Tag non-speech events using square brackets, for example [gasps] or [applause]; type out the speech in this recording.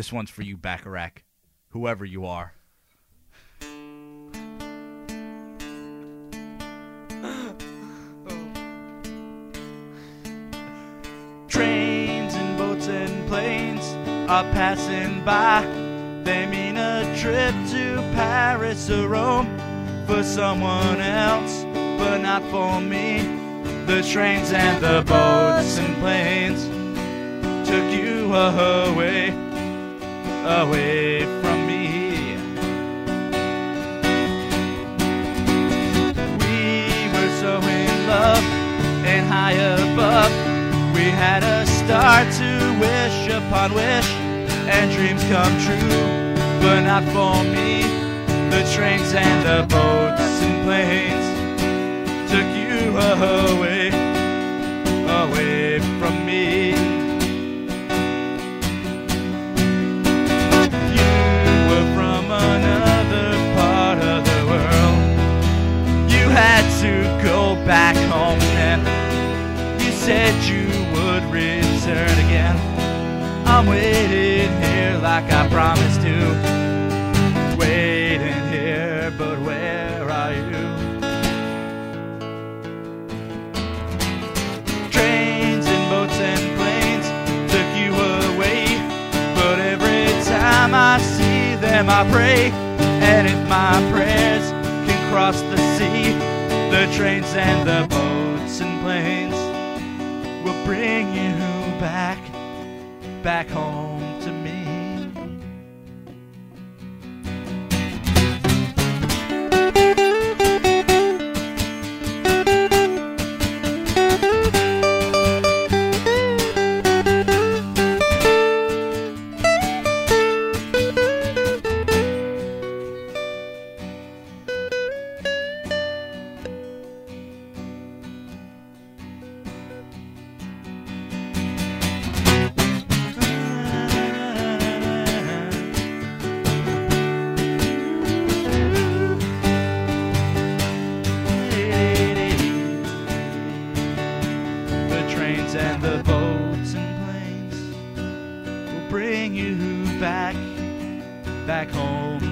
This one's for you, Bacharach, whoever you are. [gasps] Trains and boats and planes are passing by. They mean a trip to Paris or Rome for someone else, but not for me. The trains and the boats and planes took you away, away from me. We were so in love and high above. We had a star to wish upon wish, and dreams come true, but not for me. The trains and the boats and planes took you away, back home and you said you would return again. I'm waiting here like I promised to. Waiting here, but where are you? Trains and boats and planes took you away, but every time I see them, I pray. And if my prayers can cross the sea, the trains and the boats and planes will bring you back, back home. the boats and planes will bring you back, back home.